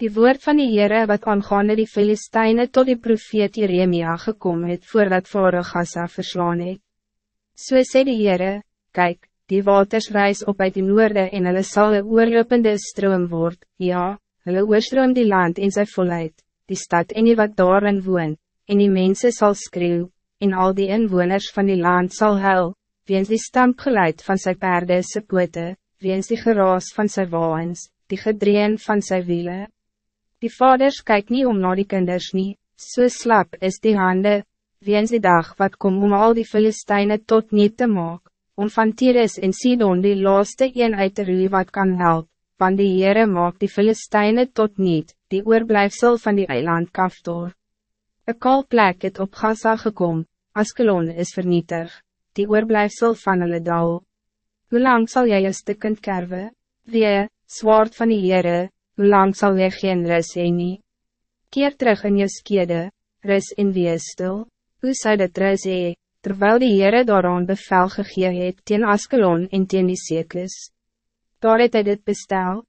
Die woord van die Heere wat aangaande die Filisteine tot die profeet Jeremia gekom het voordat Vare Gaza verslaan het. So sê die Heere, kyk, die waters reis op uit die noorde en hulle sal een oorlopende stroom word, ja, hulle oorstroom die land in sy volheid, die stad en die wat daarin woon, en die mensen zal skreeuw, en al die inwoners van die land zal huil, weens die stampgeluid van sy perde se pote, weens die geraas van sy waans, die gedreen van sy wielen. Die vaders kyk niet om naar die kinders nie, so slap is die handen, weens die dag wat kom om al die Filisteine tot niet te maak, om van Tyrus en Sidon die laaste een uit te roei wat kan help, want die Heere maak die Filisteine tot niet, die oorblijfsel van die eiland Kaftor. Een kal plek het op Gaza gekom, Askelon is vernietig, die oorblijfsel van hulle dal. Hoe lang zal jij je stukkend kerwe? Wee, zwaard van die Heere, hoe lang zal jy geen rus heen nie? Keer terug in je skede, rus en wees stil, hoe zou dit rus hee, terwijl die Heere daaraan bevel gegee het teen Askelon en teen die Sekes? Daar het hy dit bestel,